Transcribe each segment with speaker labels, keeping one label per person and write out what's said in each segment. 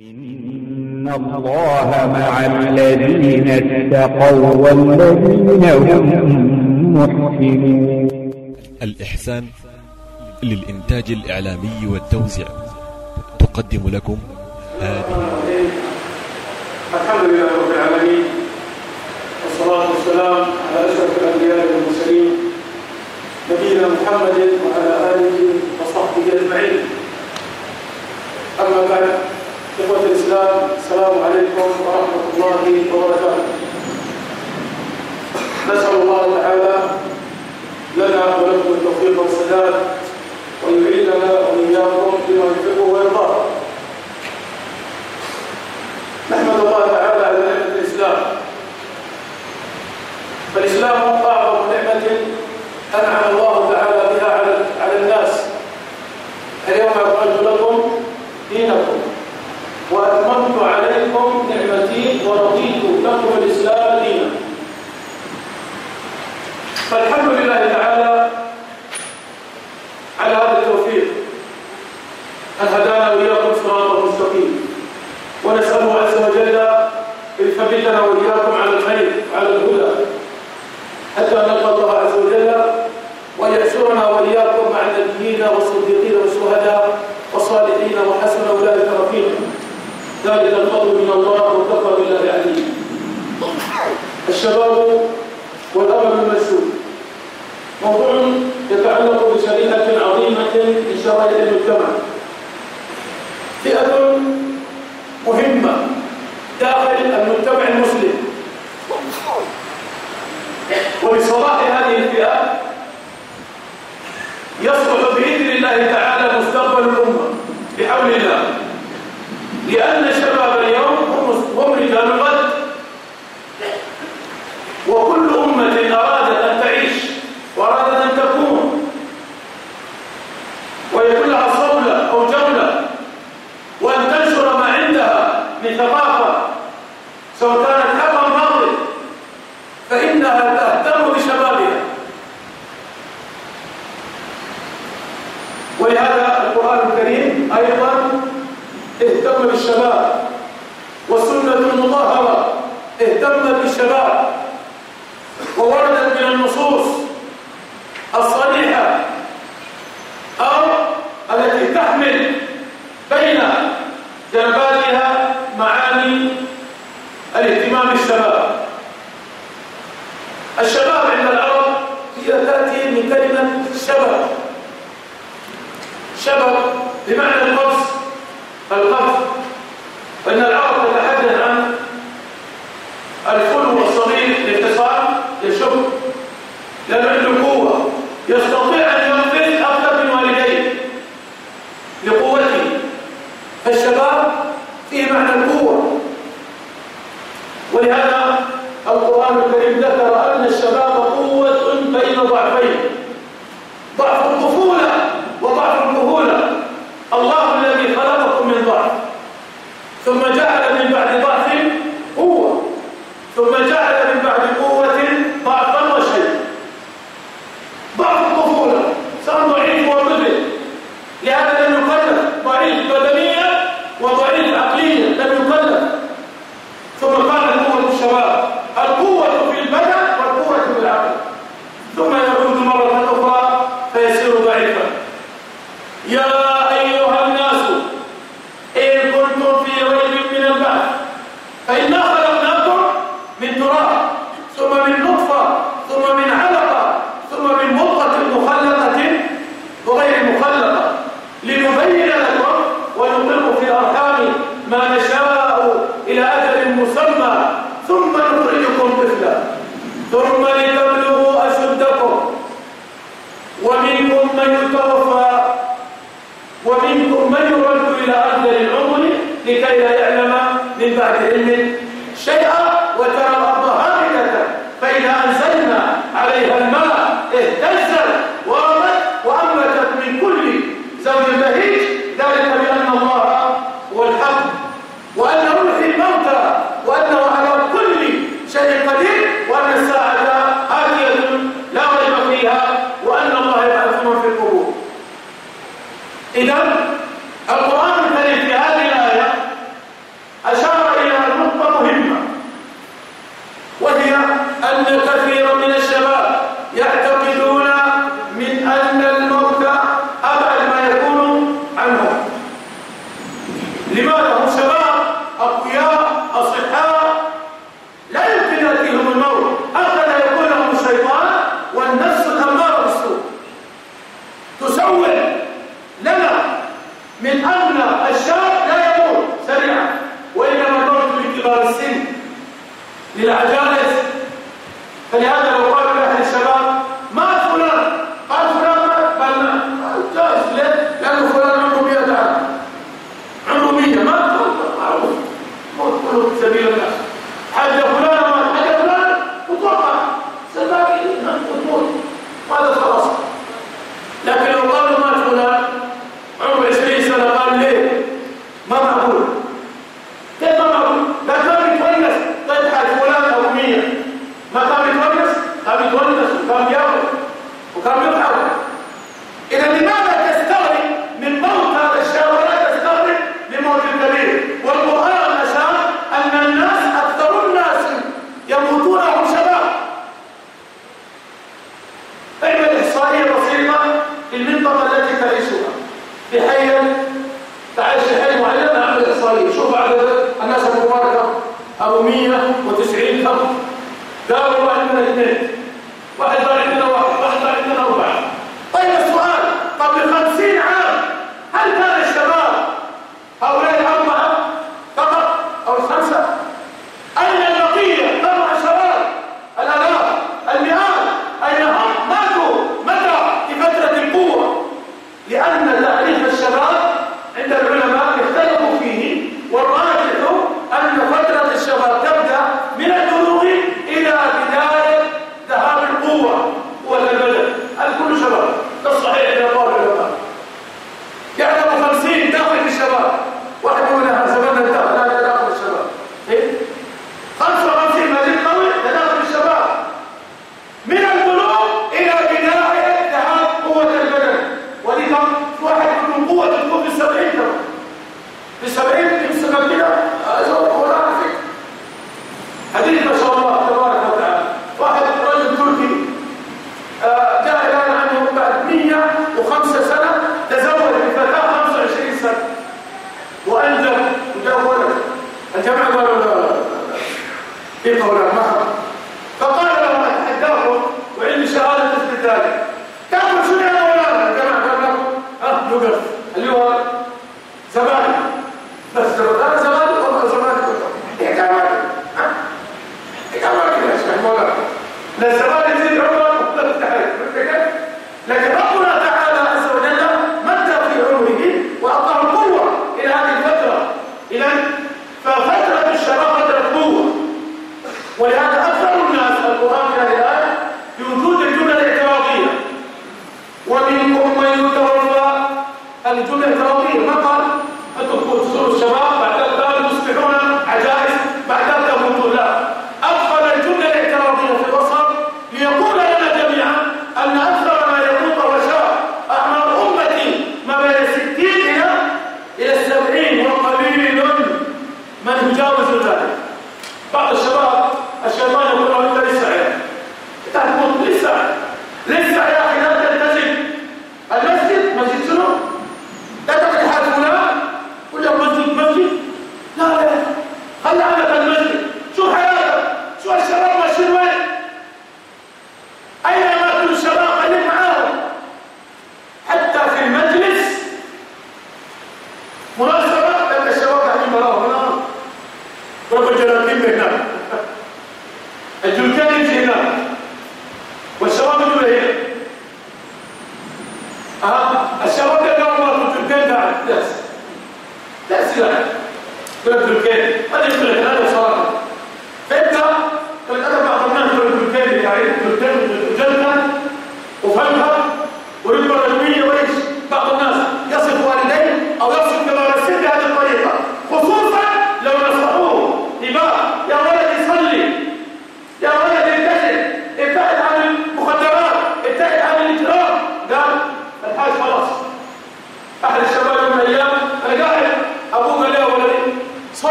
Speaker 1: إن الله مع الذين اتقوا والذين هم محسنون
Speaker 2: الإحسان للإنتاج الإعلامي والتوزيع. تقدم لكم هذه.
Speaker 3: الحمد لله رب العالمين والصلاة والسلام على أشرف الأنبياء والمرسلين نبينا محمد وعلى آله وصحبه أجمعين. أما بعد إخوة الإسلام السلام عليكم ورحمة الله وبركاته. نسأل الله تعالى لنا ولكم التوفيق والسداد وأن يعيننا وإياكم بما يحبه ويرضاه. نحمد الله تعالى على نعمة الإسلام. فالإسلام أعظم نعمة أنعم الله مخلقة وغير مخلقة لنبين لكم ونقر في الأرحام ما نشاء إلى أجل مسمى ثم نخرجكم طفلا. ثم لتبلغوا أشدكم. ومنكم من يتوفى. ومنكم من يرد إلى أجل العمر لكي لا يعلم من بعد علم شيئا وترى الأرض هامدة فإذا أنزلنا عليها الماء اهتزت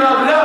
Speaker 3: about that.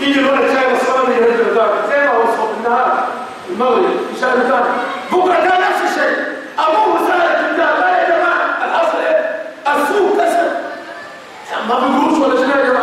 Speaker 3: ili one čajne svojene i neđe da treba osobina i mali i šajne da Boga da našiše, a mogu sajati da daje nema, a da se, a suka se. Ja mam gručno da će ne.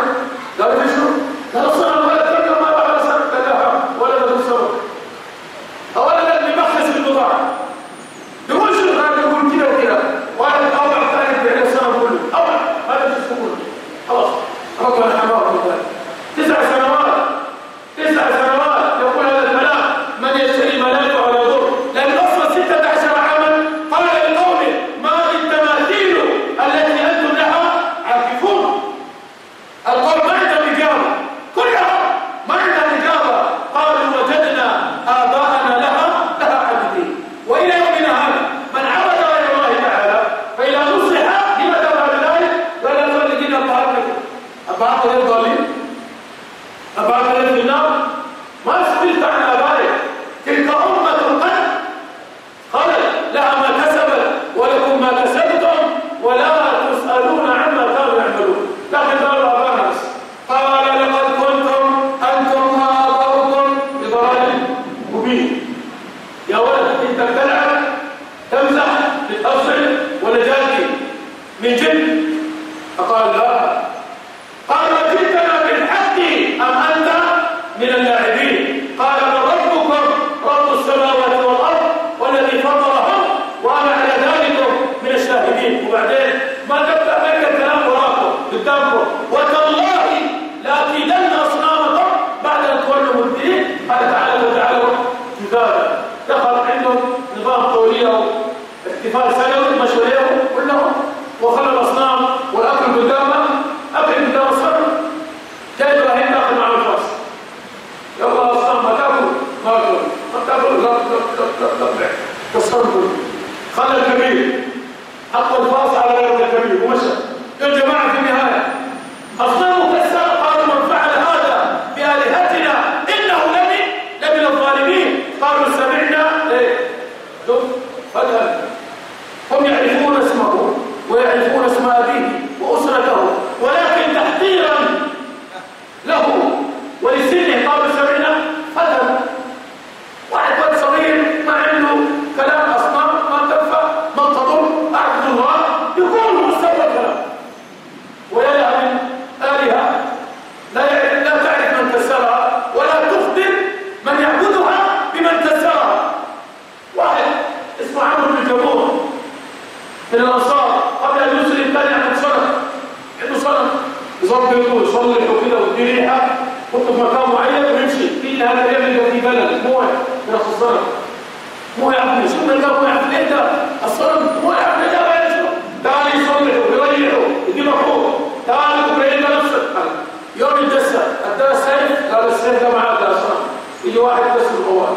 Speaker 3: تقبل خلى الكبير. حط الفاس على يد الكبير. ومشى. يا جماعة ده معاه ده صنم يجي واحد بس القوات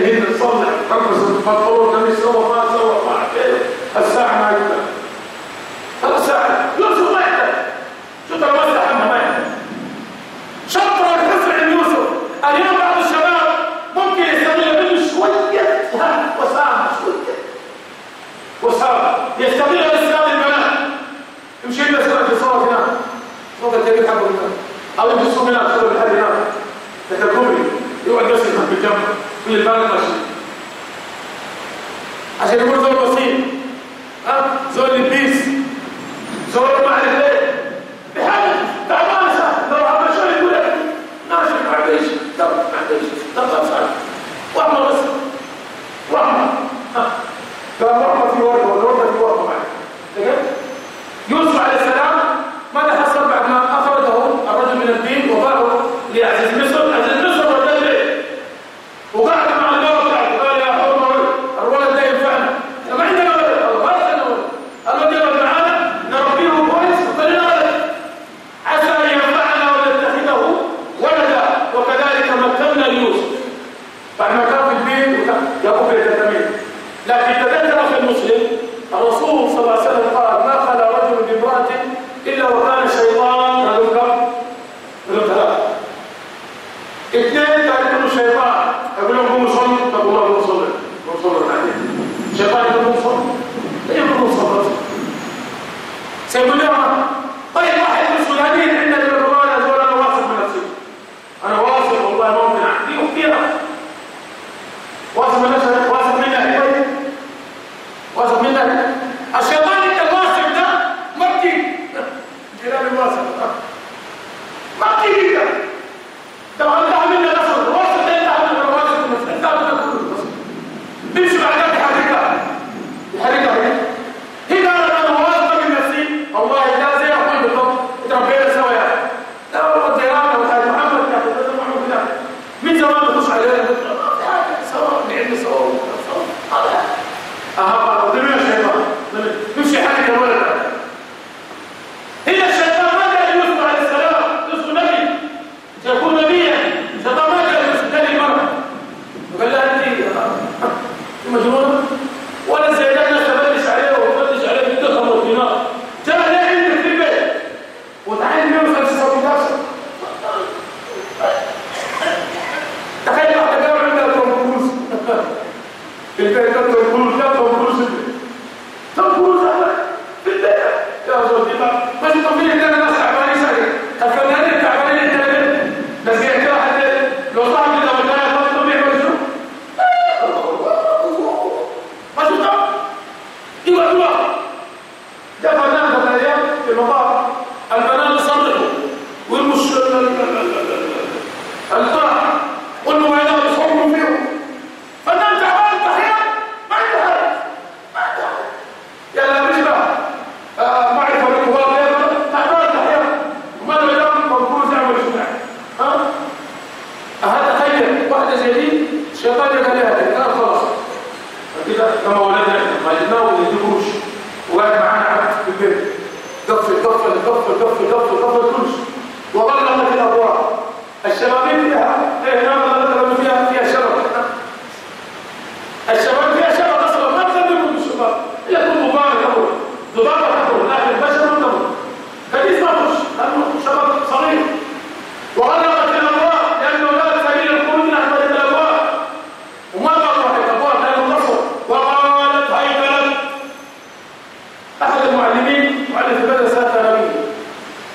Speaker 3: نهينا نصلح نخلص الفطور سوى ما سوى ما عمل الساعة 다시 해보자.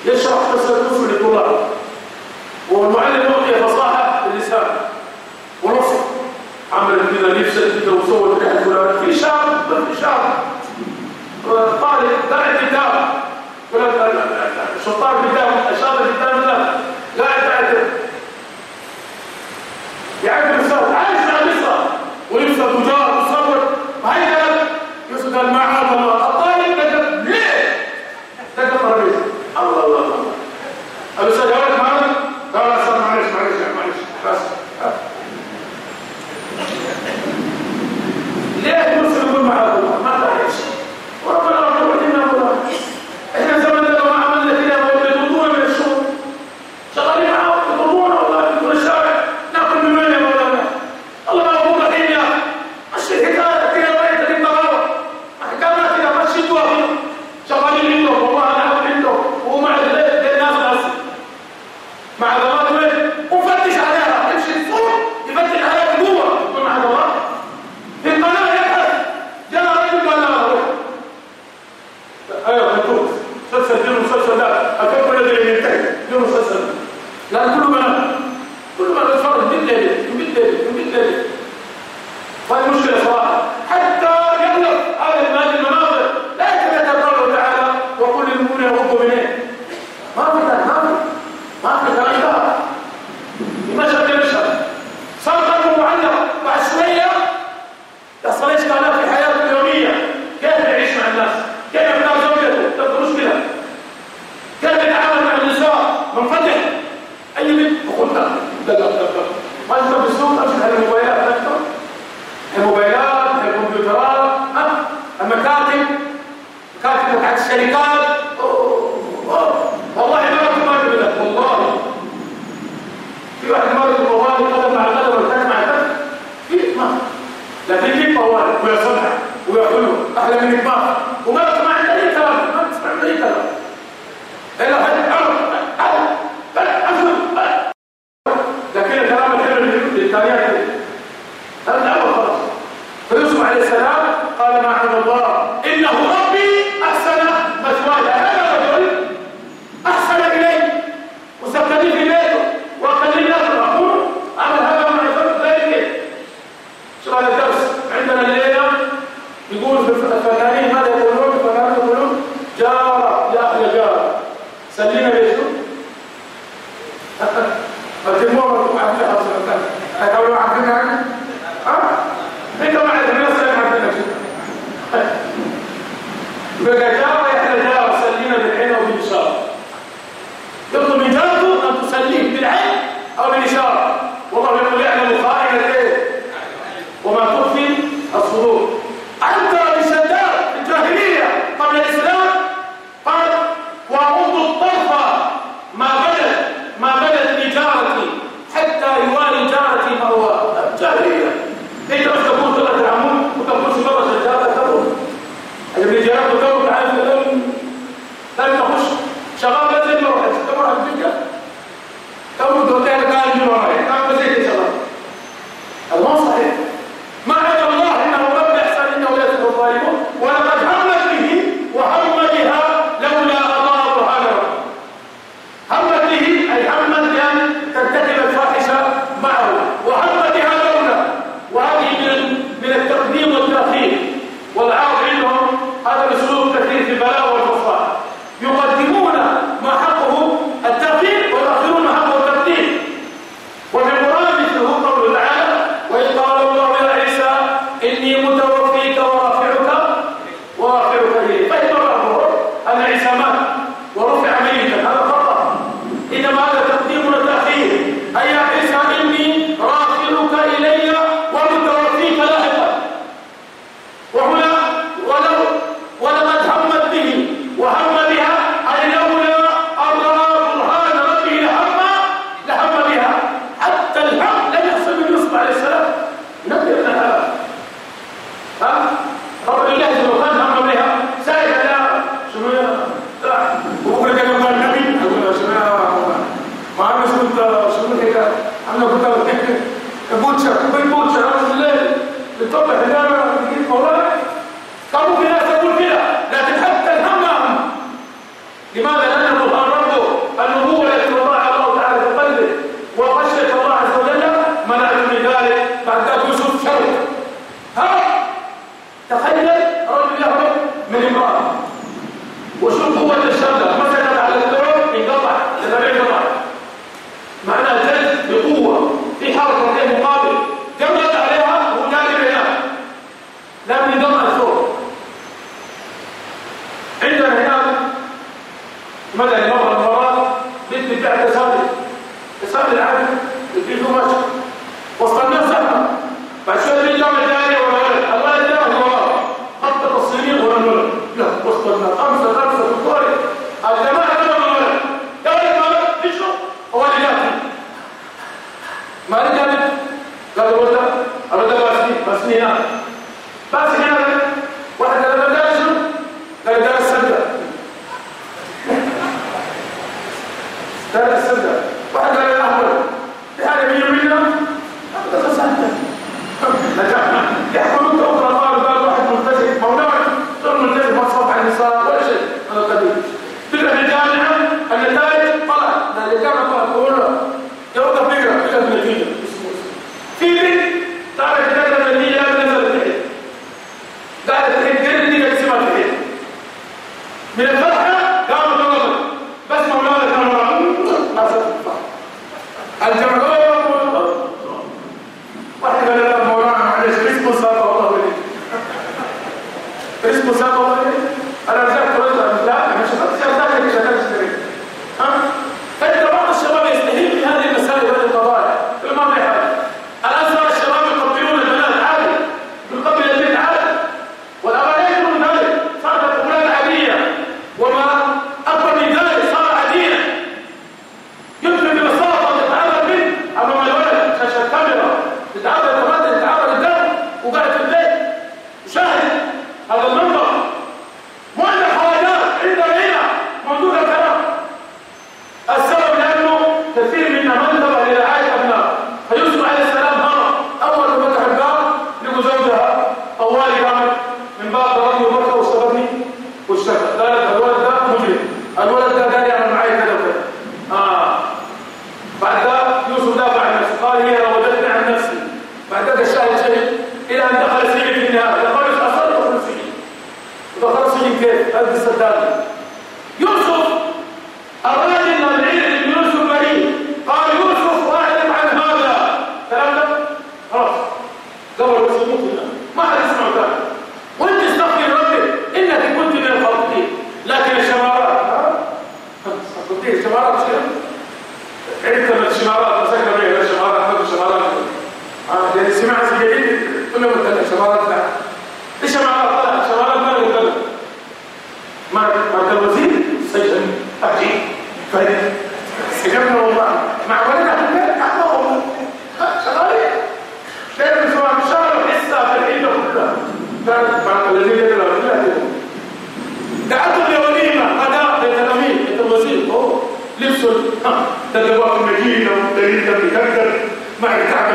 Speaker 3: يشرح قصة الكفر للطلاب والمعلم يعطي فصاحة اللسان ونصف عمل كذا نفسه كده وصور كده فلان في شعر ما في شعر طالب قاعد فلان شطار كتاب اشار كتاب لا قاعد قاعد يعني في واحد مرض طوال قدم على قدم والتك مع التك في مرض لكن في طوال ويصلح وياكله أحلى من الكبار حصار ولا شيء على القديم تبقى في الجامعة النتائج طلعت لأن الجامعة طلعت تقول يوقف بيقرأ كتاب نتيجة بجنب والله مع ولدها بالبيت احضرهم شغالين. لازم سواء شهر حصه في العيله كلها ده مع الذين يدلوا كلها كده دعته لوليمه هداء للتلاميذ التماثيل اهو لبسوا ده اللي هو في المدينة ده اللي انت بتكدر مع الكعب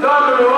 Speaker 3: W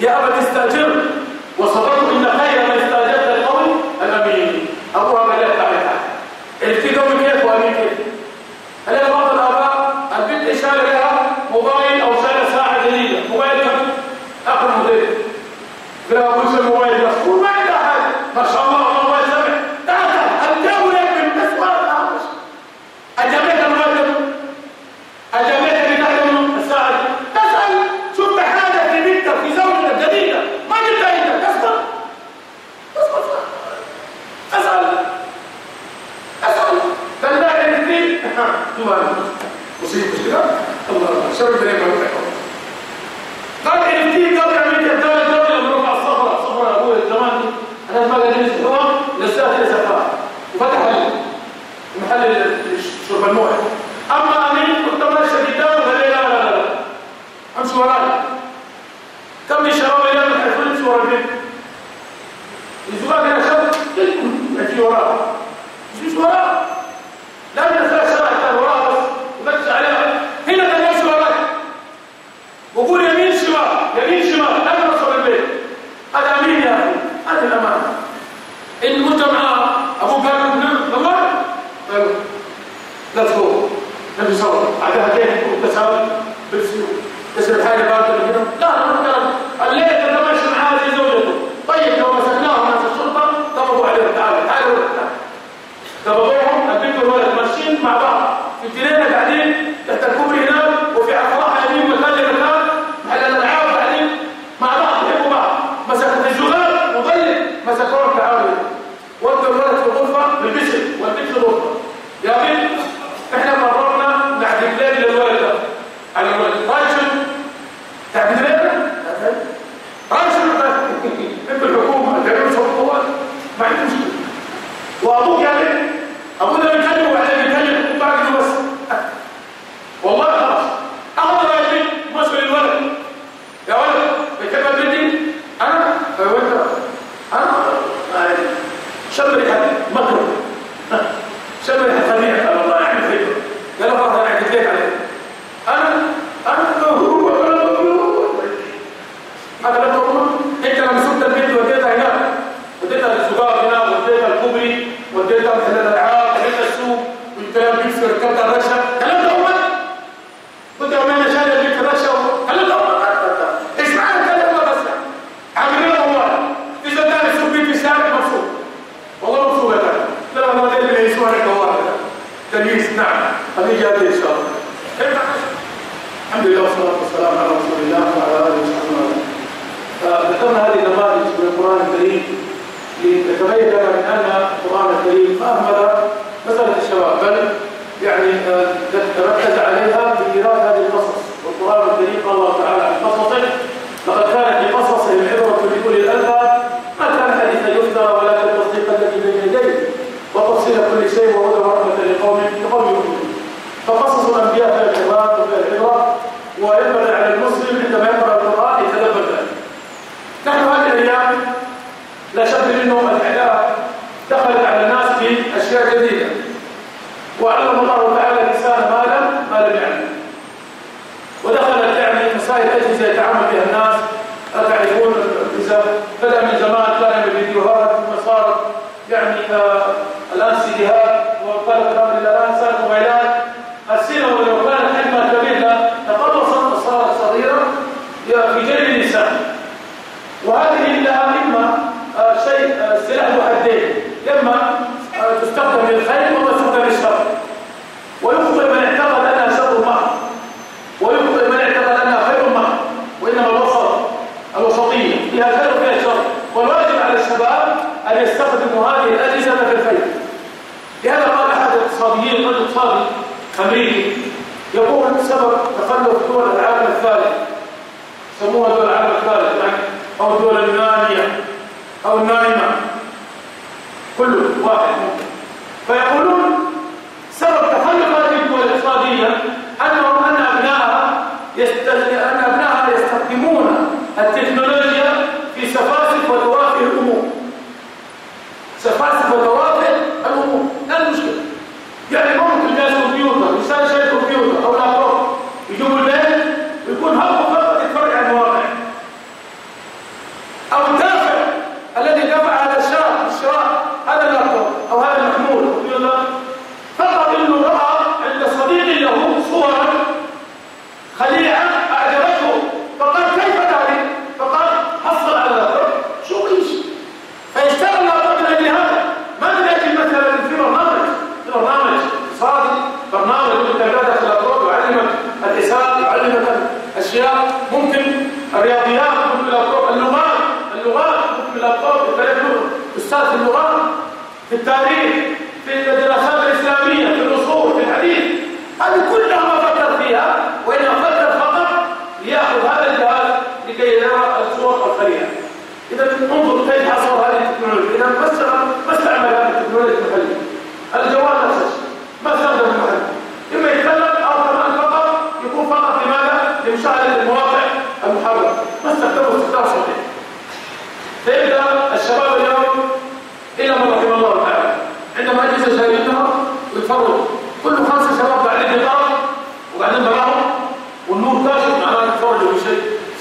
Speaker 3: يا أبت استأجر وصبرت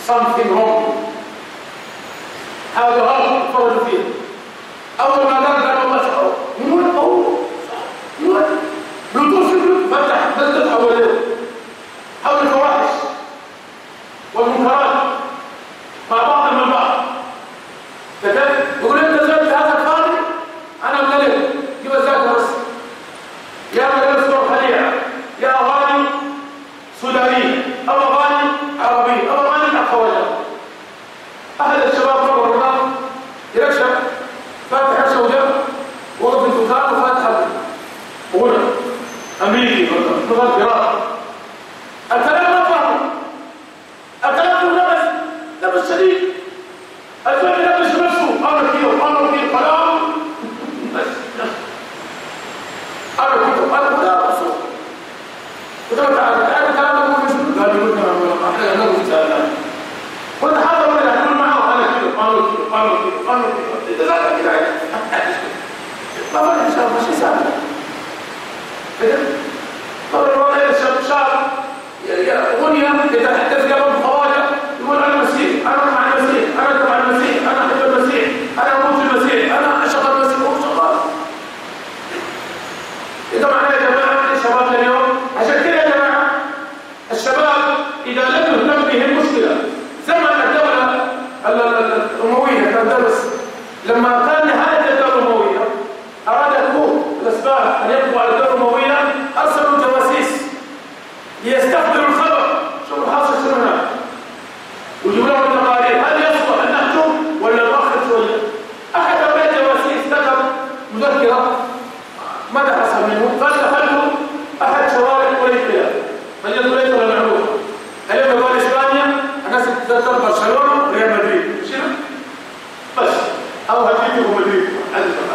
Speaker 3: something wrong. How the whole problem feel. How the عليهم وليه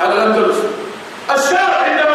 Speaker 3: على الأندلس. الشاب عندما